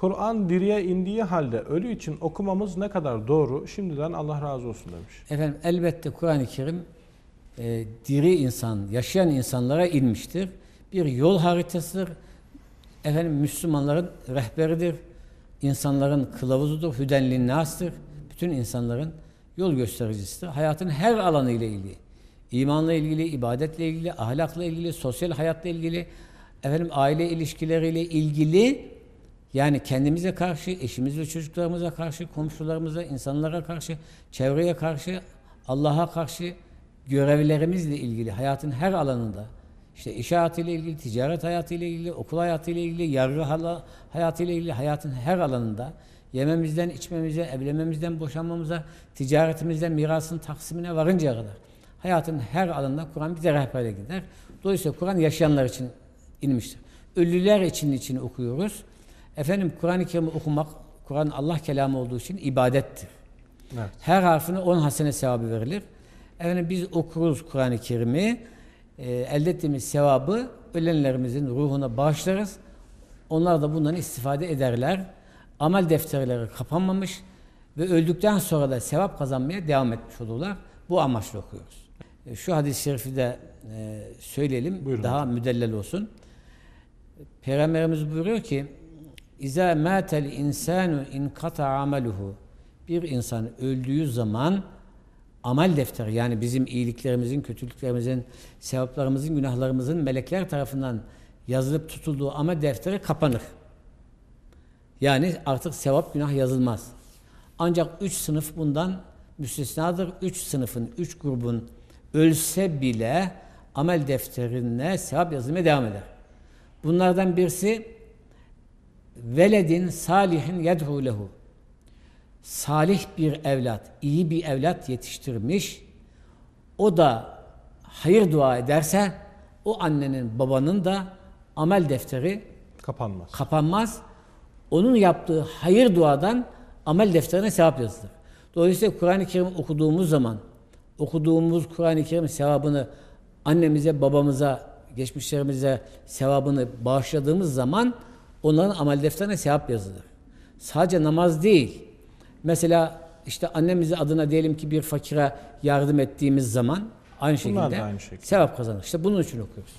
Kur'an diriye indiği halde ölü için okumamız ne kadar doğru? Şimdiden Allah razı olsun demiş. Efendim elbette Kur'an-ı Kerim e, diri insan, yaşayan insanlara inmiştir. Bir yol haritasıdır. Efendim Müslümanların rehberidir. İnsanların kılavuzudur. Hüdenlin nas'tır. Bütün insanların yol göstericisidir. Hayatın her alanı ile ilgili. İmanla ilgili, ibadetle ilgili, ahlakla ilgili, sosyal hayatla ilgili, efendim aile ilişkileriyle ilgili yani kendimize karşı, eşimize, çocuklarımıza karşı, komşularımıza, insanlara karşı, çevreye karşı, Allah'a karşı görevlerimizle ilgili hayatın her alanında işte iş hayatıyla ilgili, ticaret hayatıyla ilgili, okul hayatıyla ilgili, yargı hayatıyla ilgili hayatın her alanında yememizden, içmemize, evlenmemizden, boşanmamıza, ticaretimizden, mirasın taksimine varıncaya kadar hayatın her alanında Kur'an bize rehberle gider. Dolayısıyla Kur'an yaşayanlar için inmiştir. Ölüler için için okuyoruz. Efendim Kur'an-ı Kerim'i okumak, Kur'an Allah kelamı olduğu için ibadettir. Evet. Her harfine 10 hasene sevabı verilir. Efendim biz okuruz Kur'an-ı Kerim'i. e, elde ettiğimiz sevabı ölenlerimizin ruhuna bağışlarız. Onlar da bundan istifade ederler. Amel defterleri kapanmamış ve öldükten sonra da sevap kazanmaya devam etmiş olurlar. Bu amaçla okuyoruz. E, Şu hadis-i şerifi de e, söyleyelim. Buyurun daha müdellel olsun. Peygamberimiz buyuruyor ki İza matel insanu in kata ameluhu bir insan öldüğü zaman amel defteri yani bizim iyiliklerimizin, kötülüklerimizin, sevaplarımızın, günahlarımızın melekler tarafından yazılıp tutulduğu amel defteri kapanır. Yani artık sevap günah yazılmaz. Ancak üç sınıf bundan müstesnadır. Üç sınıfın, üç grubun ölse bile amel defterine sevap yazılmaya devam eder. Bunlardan birisi veledin salihin yedhu lehu. Salih bir evlat, iyi bir evlat yetiştirmiş. O da hayır dua ederse o annenin babanın da amel defteri Kapanmaz. kapanmaz. Onun yaptığı hayır duadan amel defterine sevap yazılır. Dolayısıyla Kur'an-ı Kerim okuduğumuz zaman okuduğumuz Kur'an-ı Kerim sevabını annemize, babamıza, geçmişlerimize sevabını bağışladığımız zaman onların amel defterine sevap yazılır. Sadece namaz değil. Mesela işte annemize adına diyelim ki bir fakire yardım ettiğimiz zaman aynı Bunlar şekilde da aynı şekilde. sevap kazanır. İşte bunun için okuyoruz.